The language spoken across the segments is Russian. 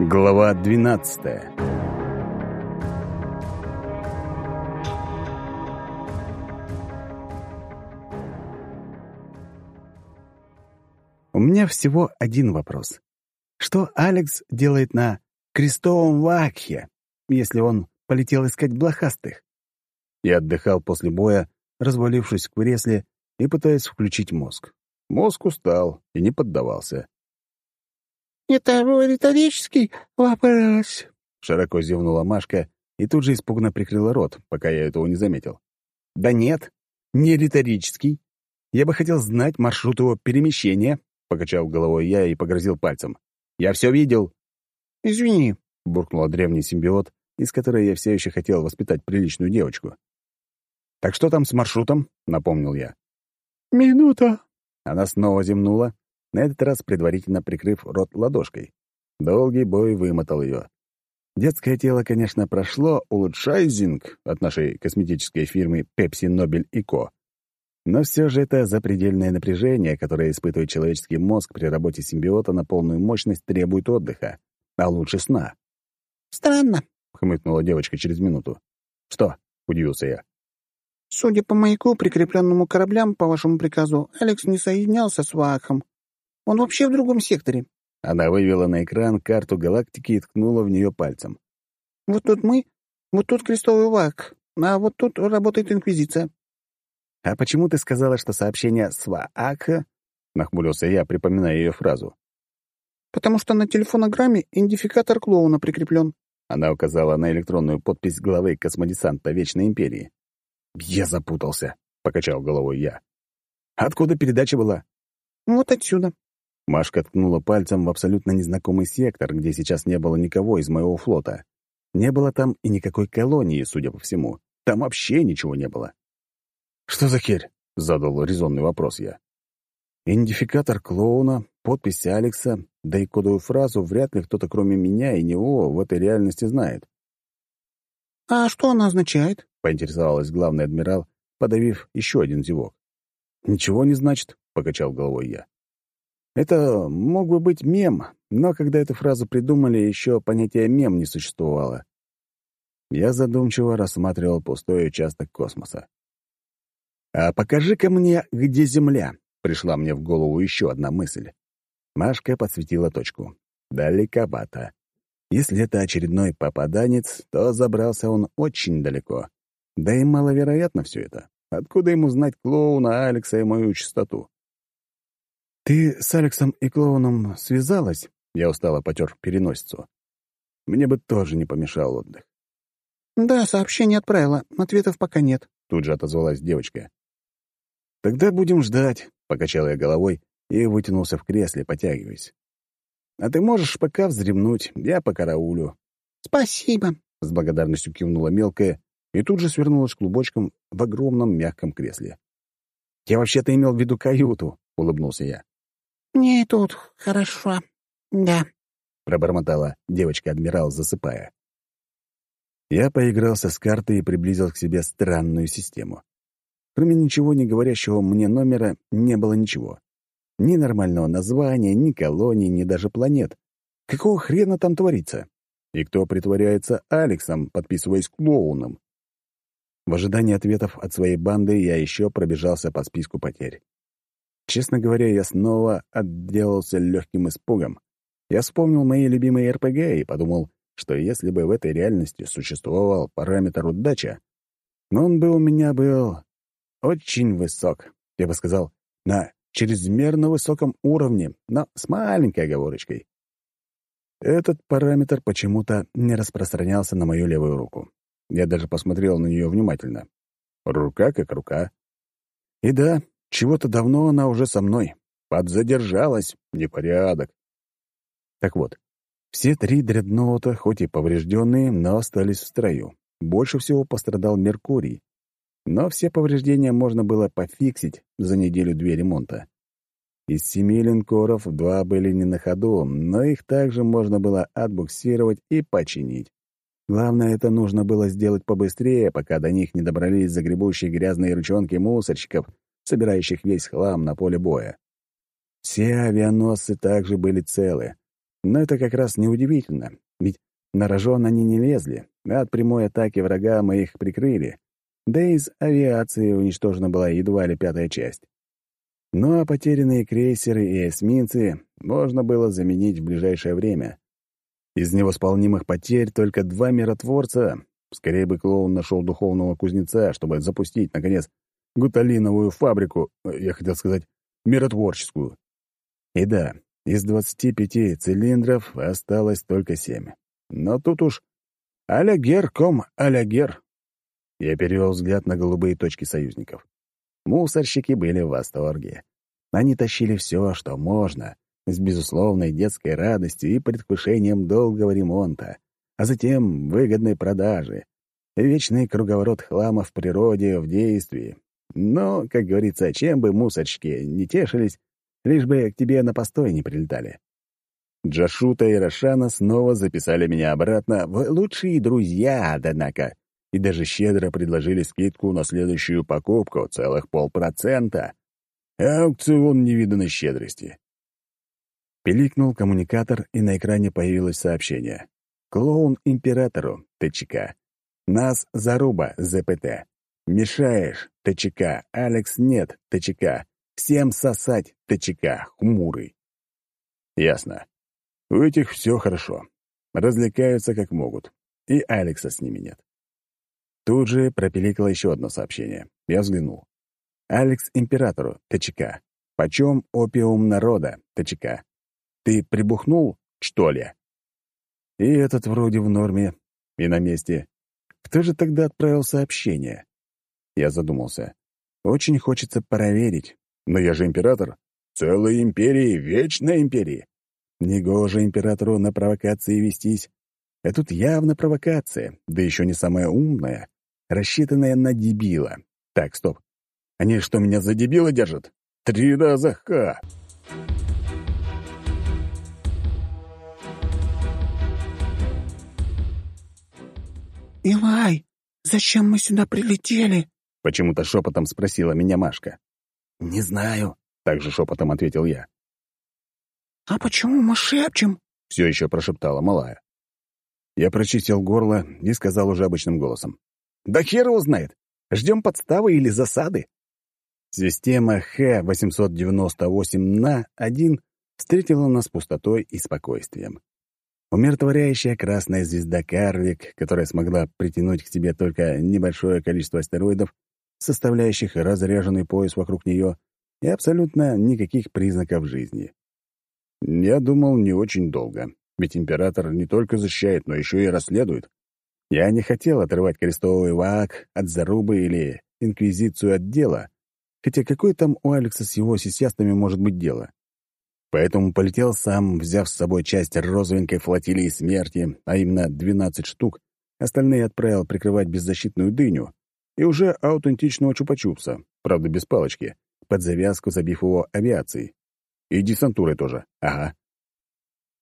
Глава 12 У меня всего один вопрос. Что Алекс делает на крестовом вакхе, если он полетел искать блохастых? Я отдыхал после боя, развалившись в кресле и пытаясь включить мозг. Мозг устал и не поддавался. «Это риторический вопрос», — широко зевнула Машка и тут же испуганно прикрыла рот, пока я этого не заметил. «Да нет, не риторический. Я бы хотел знать маршрут его перемещения», — покачал головой я и погрозил пальцем. «Я все видел». «Извини», — буркнула древний симбиот, из которой я все еще хотел воспитать приличную девочку. «Так что там с маршрутом?» — напомнил я. «Минута». Она снова земнула, на этот раз предварительно прикрыв рот ладошкой. Долгий бой вымотал ее. Детское тело, конечно, прошло улучшайзинг от нашей косметической фирмы Pepsi Nobel Co. Но все же это запредельное напряжение, которое испытывает человеческий мозг при работе симбиота на полную мощность, требует отдыха, а лучше сна. «Странно», — хмыкнула девочка через минуту. «Что?» — удивился я. Судя по маяку, прикрепленному кораблям, по вашему приказу, Алекс не соединялся с Ваахом. Он вообще в другом секторе. Она вывела на экран карту галактики и ткнула в нее пальцем. Вот тут мы, вот тут крестовый Ваах, а вот тут работает Инквизиция. «А почему ты сказала, что сообщение с Вааха?» — нахмурился я, припоминая ее фразу. «Потому что на телефонограмме идентификатор клоуна прикреплен». Она указала на электронную подпись главы космодесанта Вечной Империи. «Я запутался», — покачал головой я. «Откуда передача была?» «Вот отсюда». Машка ткнула пальцем в абсолютно незнакомый сектор, где сейчас не было никого из моего флота. Не было там и никакой колонии, судя по всему. Там вообще ничего не было. «Что за херь?» — задал резонный вопрос я. Идентификатор клоуна, подпись Алекса, да и кодовую фразу вряд ли кто-то кроме меня и него в этой реальности знает. «А что она означает?» — поинтересовалась главный адмирал, подавив еще один зевок. «Ничего не значит», — покачал головой я. «Это мог бы быть мем, но когда эту фразу придумали, еще понятия «мем» не существовало». Я задумчиво рассматривал пустой участок космоса. «А покажи-ка мне, где Земля», — пришла мне в голову еще одна мысль. Машка подсветила точку. «Далековато. Если это очередной попаданец, то забрался он очень далеко. Да и маловероятно все это. Откуда ему знать клоуна, Алекса и мою частоту? «Ты с Алексом и клоуном связалась?» Я устало потер переносицу. Мне бы тоже не помешал отдых. «Да, сообщение отправила. Ответов пока нет», — тут же отозвалась девочка. «Тогда будем ждать», — покачал я головой и вытянулся в кресле, потягиваясь. А ты можешь пока вздремнуть, я по караулю». «Спасибо», — с благодарностью кивнула мелкая и тут же свернулась клубочком в огромном мягком кресле. «Я вообще-то имел в виду каюту», — улыбнулся я. «Мне и тут хорошо, да», — пробормотала девочка-адмирал, засыпая. Я поигрался с картой и приблизил к себе странную систему. Кроме ничего не говорящего мне номера, не было ничего. Ни нормального названия, ни колонии, ни даже планет. Какого хрена там творится? И кто притворяется Алексом, подписываясь клоуном? В ожидании ответов от своей банды я еще пробежался по списку потерь. Честно говоря, я снова отделался легким испугом. Я вспомнил мои любимые РПГ и подумал, что если бы в этой реальности существовал параметр удача, но он бы у меня был очень высок, я бы сказал, на чрезмерно высоком уровне, но с маленькой оговорочкой. Этот параметр почему-то не распространялся на мою левую руку. Я даже посмотрел на нее внимательно. Рука как рука. И да, чего-то давно она уже со мной. Подзадержалась. Непорядок. Так вот, все три дредноута, хоть и поврежденные, но остались в строю. Больше всего пострадал Меркурий, но все повреждения можно было пофиксить за неделю-две ремонта. Из семи линкоров два были не на ходу, но их также можно было отбуксировать и починить. Главное, это нужно было сделать побыстрее, пока до них не добрались загребущие грязные ручонки мусорщиков, собирающих весь хлам на поле боя. Все авианосцы также были целы. Но это как раз неудивительно, ведь на рожон они не лезли, а от прямой атаки врага мы их прикрыли. Да и из авиации уничтожена была едва ли пятая часть. Ну а потерянные крейсеры и эсминцы можно было заменить в ближайшее время. Из невосполнимых потерь только два миротворца. Скорее бы клоун нашел духовного кузнеца, чтобы запустить, наконец, гуталиновую фабрику, э, я хотел сказать, миротворческую. И да, из 25 цилиндров осталось только семь. Но тут уж «Алягер, ком, алягер!» Я перевел взгляд на голубые точки союзников. Мусорщики были в восторге. Они тащили все, что можно, с безусловной детской радостью и предвкушением долгого ремонта, а затем выгодной продажи. Вечный круговорот хлама в природе, в действии. Но, как говорится, чем бы мусорщики не тешились, лишь бы к тебе на постой не прилетали. Джашута и Рошана снова записали меня обратно в лучшие друзья, однако, и даже щедро предложили скидку на следующую покупку целых полпроцента. Аукцион невиданной щедрости. Пиликнул коммуникатор, и на экране появилось сообщение. «Клоун императору, ТЧК. Нас заруба, ЗПТ. Мешаешь, ТЧК. Алекс нет, ТЧК. Всем сосать, ТЧК. Хмурый». Ясно. У этих все хорошо. Развлекаются как могут. И Алекса с ними нет. Тут же пропиликало еще одно сообщение. Я взглянул. Алекс Императору, ТЧК. Почем опиум народа, ТЧК. Ты прибухнул, что ли? И этот вроде в норме и на месте. Кто же тогда отправил сообщение? Я задумался. Очень хочется проверить. Но я же император. Целой империи, вечной империи. Негоже императору на провокации вестись. А тут явно провокация, да еще не самая умная, рассчитанная на дебила. Так, стоп. Они что, меня за дебила держат? Три раза ха! «Илай, зачем мы сюда прилетели?» — почему-то шепотом спросила меня Машка. «Не знаю», — также шепотом ответил я. «А почему мы шепчем?» — все еще прошептала малая. Я прочистил горло и сказал уже обычным голосом. «Да хер его знает! Ждем подставы или засады!» Система Х-898 на-1 встретила нас пустотой и спокойствием. Умиротворяющая красная звезда Карлик, которая смогла притянуть к себе только небольшое количество астероидов, составляющих разряженный пояс вокруг нее, и абсолютно никаких признаков жизни. Я думал не очень долго, ведь император не только защищает, но еще и расследует. Я не хотел отрывать крестовый вак от зарубы или инквизицию от дела, хотя какое там у Алекса с его сисястами может быть дело? Поэтому полетел сам, взяв с собой часть розовенькой флотилии смерти, а именно 12 штук, остальные отправил прикрывать беззащитную дыню и уже аутентичного чупа-чупса, правда без палочки, под завязку забив его авиацией. И десантурой тоже, ага.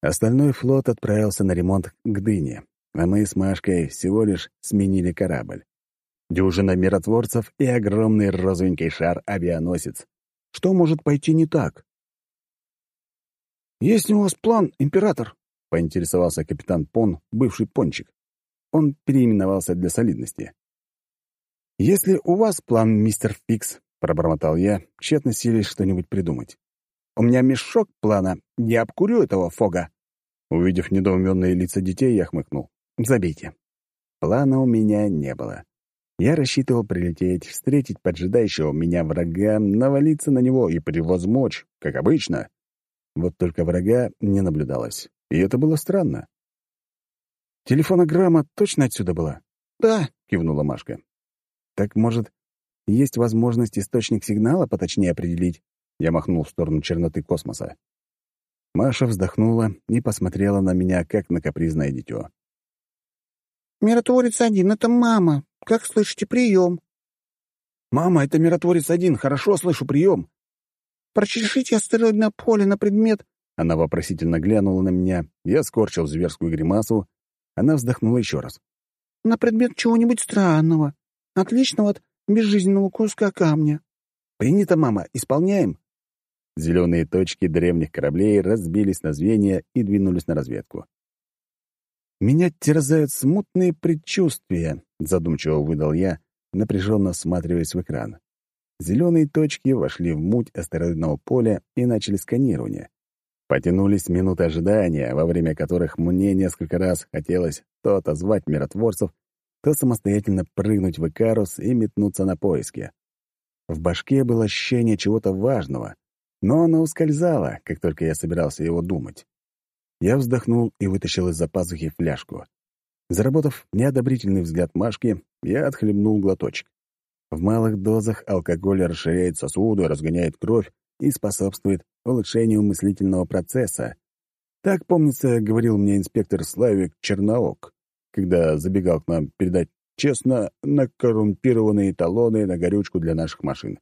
Остальной флот отправился на ремонт к дыне, а мы с Машкой всего лишь сменили корабль. Дюжина миротворцев и огромный розовенький шар-авианосец. Что может пойти не так? «Есть у вас план, император?» — поинтересовался капитан Пон, бывший пончик. Он переименовался для солидности. «Если у вас план, мистер Фикс», — пробормотал я, тщетно силясь что-нибудь придумать. «У меня мешок плана. Я обкурю этого фога». Увидев недоуменные лица детей, я хмыкнул. «Забейте». Плана у меня не было. Я рассчитывал прилететь, встретить поджидающего меня врага, навалиться на него и превозмочь, как обычно. Вот только врага не наблюдалось. И это было странно. «Телефонограмма точно отсюда была?» «Да», — кивнула Машка. «Так, может, есть возможность источник сигнала поточнее определить?» Я махнул в сторону черноты космоса. Маша вздохнула и посмотрела на меня, как на капризное дитё. «Миротворец один — это мама. Как слышите, прием?» «Мама, это миротворец один. Хорошо слышу прием. Прочешите астероидное поле на предмет...» Она вопросительно глянула на меня. Я скорчил зверскую гримасу. Она вздохнула еще раз. «На предмет чего-нибудь странного. Отличного от безжизненного куска камня». «Принято, мама. Исполняем». Зеленые точки древних кораблей разбились на звенья и двинулись на разведку. «Меня терзают смутные предчувствия», — задумчиво выдал я, напряженно всматриваясь в экран. Зеленые точки вошли в муть астероидного поля и начали сканирование. Потянулись минуты ожидания, во время которых мне несколько раз хотелось то отозвать миротворцев, то самостоятельно прыгнуть в Икарус и метнуться на поиски. В башке было ощущение чего-то важного, но оно ускользало, как только я собирался его думать. Я вздохнул и вытащил из-за пазухи фляжку. Заработав неодобрительный взгляд Машки, я отхлебнул глоточек. В малых дозах алкоголь расширяет сосуды, разгоняет кровь и способствует улучшению мыслительного процесса. Так, помнится, говорил мне инспектор Славик Черноок, когда забегал к нам передать честно на коррумпированные талоны на горючку для наших машин.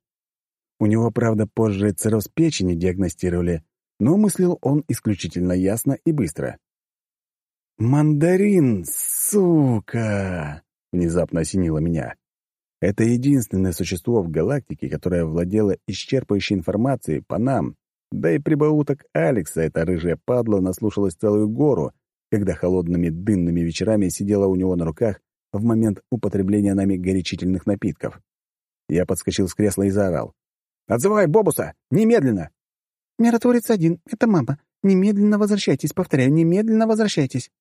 У него, правда, позже цирроз печени диагностировали, но мыслил он исключительно ясно и быстро. «Мандарин, сука!» — внезапно осенило меня. Это единственное существо в галактике, которое владело исчерпывающей информацией по нам. Да и прибауток Алекса эта рыжая падла наслушалась целую гору, когда холодными дынными вечерами сидела у него на руках в момент употребления нами горячительных напитков. Я подскочил с кресла и заорал. «Отзывай Бобуса! Немедленно!» «Миротворец один. Это мама. Немедленно возвращайтесь. Повторяю, немедленно возвращайтесь».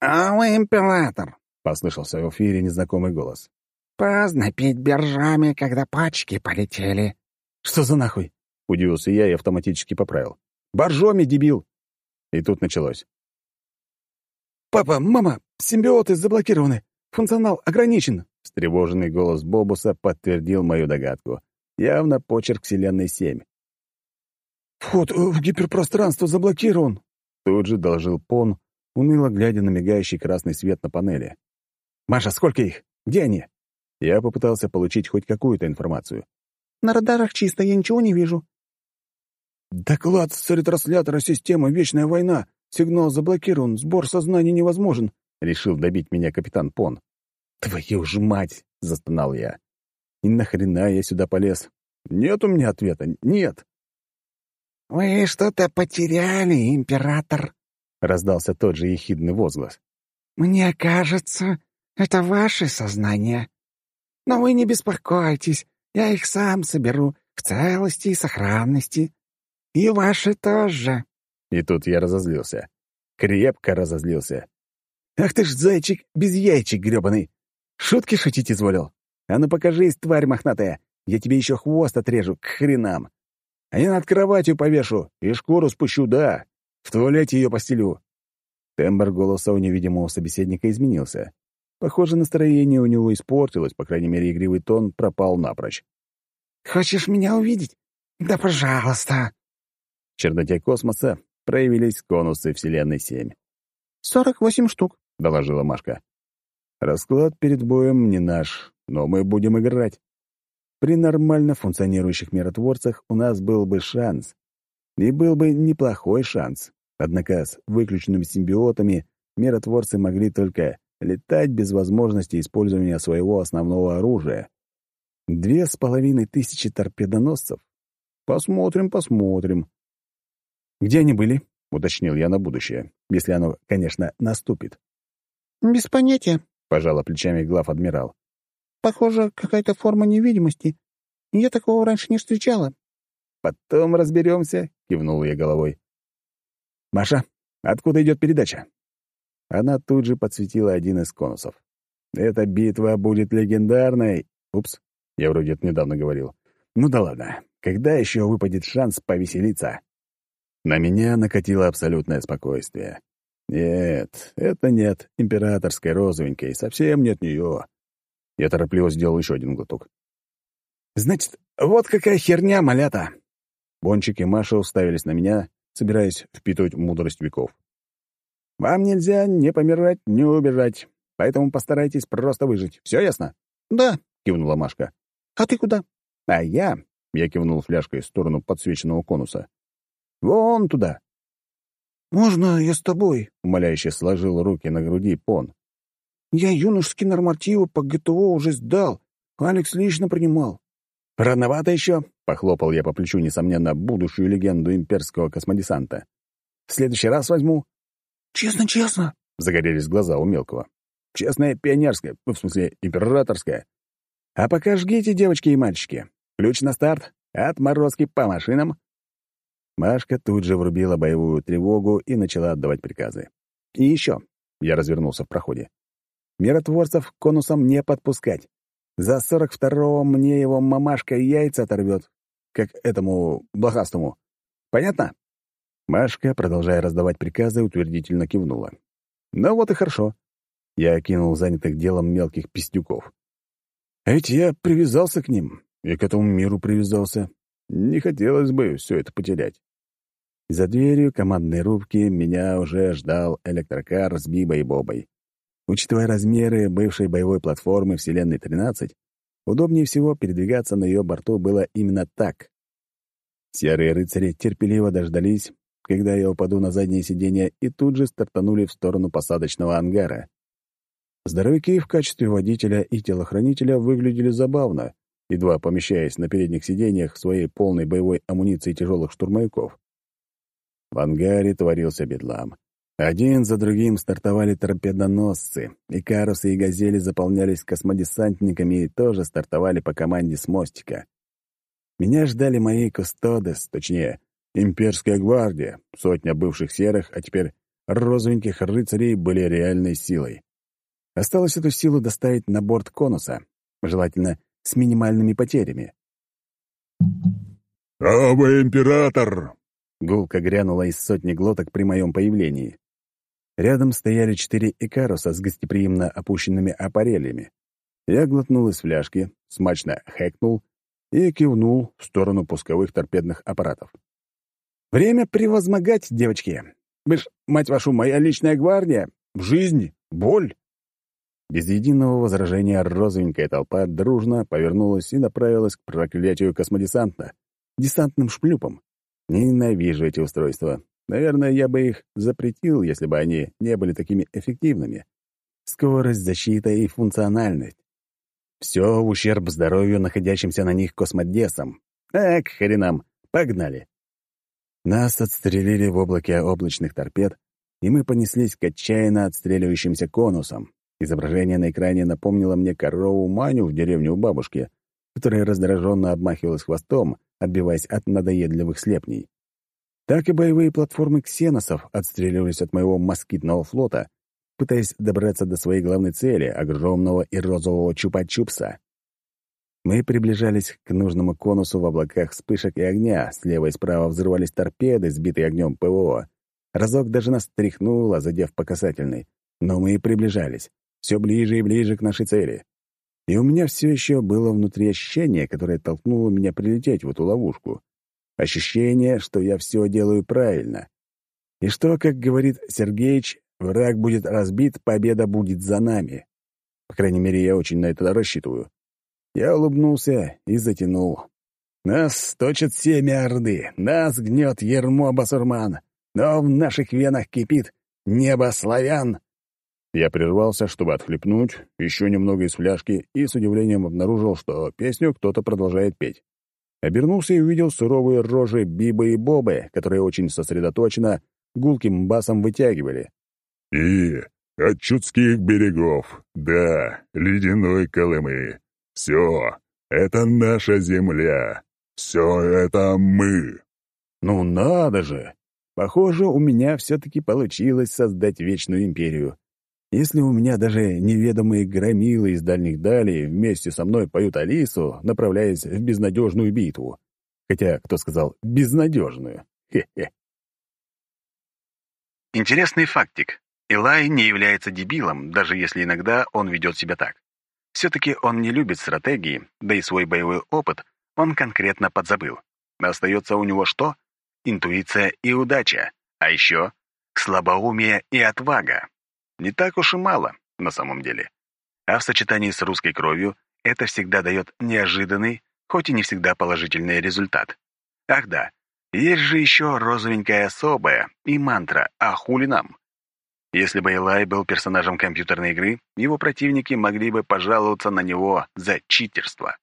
«А вы император!» — послышался в эфире незнакомый голос. Поздно пить биржами, когда пачки полетели. Что за нахуй? Удивился я и автоматически поправил. Боржоми, дебил! И тут началось. «Папа, мама, симбиоты заблокированы. Функционал ограничен!» Встревоженный голос Бобуса подтвердил мою догадку. Явно почерк Вселенной 7. «Вход в гиперпространство заблокирован!» Тут же доложил Пон, уныло глядя на мигающий красный свет на панели. «Маша, сколько их? Где они?» Я попытался получить хоть какую-то информацию. «На радарах чисто, я ничего не вижу». «Доклад с ретранслятора системы «Вечная война». Сигнал заблокирован, сбор сознания невозможен», — решил добить меня капитан Пон. «Твою ж мать!» — застонал я. «И нахрена я сюда полез? Нет у меня ответа, нет!» «Вы что-то потеряли, император?» — раздался тот же ехидный возглас. «Мне кажется, это ваше сознание. Но вы не беспокойтесь, я их сам соберу в целости и сохранности. И ваши тоже». И тут я разозлился. Крепко разозлился. «Ах ты ж зайчик без яйчик грёбаный! Шутки шутить изволил? А ну покажись, тварь мохнатая! Я тебе еще хвост отрежу, к хренам! А я над кроватью повешу и шкуру спущу, да! В туалете ее постелю!» Тембр голоса у невидимого собеседника изменился. Похоже, настроение у него испортилось, по крайней мере, игривый тон пропал напрочь. «Хочешь меня увидеть? Да пожалуйста!» В черноте космоса проявились конусы Вселенной 7. «Сорок восемь штук», — доложила Машка. «Расклад перед боем не наш, но мы будем играть. При нормально функционирующих миротворцах у нас был бы шанс. И был бы неплохой шанс. Однако с выключенными симбиотами миротворцы могли только летать без возможности использования своего основного оружия. Две с половиной тысячи торпедоносцев. Посмотрим, посмотрим. «Где они были?» — уточнил я на будущее, если оно, конечно, наступит. «Без понятия», — пожала плечами глав-адмирал. «Похоже, какая-то форма невидимости. Я такого раньше не встречала». «Потом разберемся», — кивнул я головой. «Маша, откуда идет передача?» Она тут же подсветила один из конусов. «Эта битва будет легендарной!» Упс, я вроде это недавно говорил. «Ну да ладно, когда еще выпадет шанс повеселиться?» На меня накатило абсолютное спокойствие. Нет, это нет императорской розовенькой, совсем нет нее. Я торопливо сделал еще один глоток. «Значит, вот какая херня, малята!» Бончик и Маша уставились на меня, собираясь впитывать мудрость веков. Вам нельзя не помирать, не убежать, поэтому постарайтесь просто выжить. Все ясно?» «Да», — кивнула Машка. «А ты куда?» «А я...» — я кивнул фляжкой в сторону подсвеченного конуса. «Вон туда». «Можно я с тобой?» — умоляюще сложил руки на груди Пон. «Я юношеские нормативы по ГТО уже сдал. Алекс лично принимал». «Рановато еще?» Похлопал я по плечу, несомненно, будущую легенду имперского космодесанта. «В следующий раз возьму». «Честно, честно», — загорелись глаза у мелкого. «Честная пионерская, ну, в смысле, императорская. А пока жгите, девочки и мальчики. Ключ на старт, отморозки по машинам». Машка тут же врубила боевую тревогу и начала отдавать приказы. «И еще», — я развернулся в проходе, — «миротворцев к конусам не подпускать. За сорок второго мне его мамашка яйца оторвет, как этому блохастому. Понятно?» Машка, продолжая раздавать приказы, утвердительно кивнула. «Ну вот и хорошо». Я окинул занятых делом мелких пистюков. А ведь я привязался к ним, и к этому миру привязался. Не хотелось бы все это потерять. За дверью командной рубки меня уже ждал электрокар с Бибой и Бобой. Учитывая размеры бывшей боевой платформы Вселенной-13, удобнее всего передвигаться на ее борту было именно так. Серые рыцари терпеливо дождались, когда я упаду на заднее сиденье, и тут же стартанули в сторону посадочного ангара. Здоровяки в качестве водителя и телохранителя выглядели забавно, едва помещаясь на передних сиденьях своей полной боевой амуниции тяжелых штурмовиков. В ангаре творился бедлам. Один за другим стартовали торпедоносцы, и карусы и газели заполнялись космодесантниками и тоже стартовали по команде с мостика. Меня ждали мои кустодес, точнее, имперская гвардия, сотня бывших серых, а теперь розовеньких рыцарей были реальной силой. Осталось эту силу доставить на борт конуса, желательно с минимальными потерями. «Ава, император!» Гулка грянула из сотни глоток при моем появлении. Рядом стояли четыре икаруса с гостеприимно опущенными аппарелями. Я глотнул из фляжки, смачно хэкнул и кивнул в сторону пусковых торпедных аппаратов. «Время превозмогать, девочки! Вы ж, мать вашу, моя личная гвардия! В жизни! Боль!» Без единого возражения розовенькая толпа дружно повернулась и направилась к проклятию космодесанта, десантным шплюпам. Ненавижу эти устройства. Наверное, я бы их запретил, если бы они не были такими эффективными. Скорость, защита и функциональность. Все в ущерб здоровью находящимся на них космодесам. А, хренам, погнали. Нас отстрелили в облаке облачных торпед, и мы понеслись к отчаянно отстреливающимся конусам. Изображение на экране напомнило мне корову Маню в деревне у бабушки, которая раздраженно обмахивалась хвостом, отбиваясь от надоедливых слепней. Так и боевые платформы ксеносов отстреливались от моего москитного флота, пытаясь добраться до своей главной цели — огромного и розового чупа-чупса. Мы приближались к нужному конусу в облаках вспышек и огня, слева и справа взрывались торпеды, сбитые огнем ПВО. Разок даже нас тряхнуло, задев по касательной. Но мы и приближались, все ближе и ближе к нашей цели. И у меня все еще было внутри ощущение, которое толкнуло меня прилететь в эту ловушку. Ощущение, что я все делаю правильно. И что, как говорит Сергеич, враг будет разбит, победа будет за нами. По крайней мере, я очень на это рассчитываю. Я улыбнулся и затянул. Нас точат семя Орды, нас гнет ермо Басурман, но в наших венах кипит небо славян. Я прервался, чтобы отхлепнуть еще немного из фляжки и с удивлением обнаружил, что песню кто-то продолжает петь. Обернулся и увидел суровые рожи Бибы и Бобы, которые очень сосредоточенно гулким басом вытягивали. «И от чудских берегов, да, ледяной Колымы. Все, это наша земля. Все это мы». «Ну надо же! Похоже, у меня все-таки получилось создать Вечную Империю. Если у меня даже неведомые громилы из дальних далей вместе со мной поют Алису, направляясь в безнадежную битву. Хотя, кто сказал «безнадежную»? Хе-хе. Интересный фактик. Илай не является дебилом, даже если иногда он ведет себя так. Все-таки он не любит стратегии, да и свой боевой опыт он конкретно подзабыл. Остается у него что? Интуиция и удача, а еще слабоумие и отвага. Не так уж и мало, на самом деле. А в сочетании с русской кровью это всегда дает неожиданный, хоть и не всегда положительный результат. Ах да, есть же еще розовенькая особая и мантра «А хули нам?». Если бы Элай был персонажем компьютерной игры, его противники могли бы пожаловаться на него за читерство.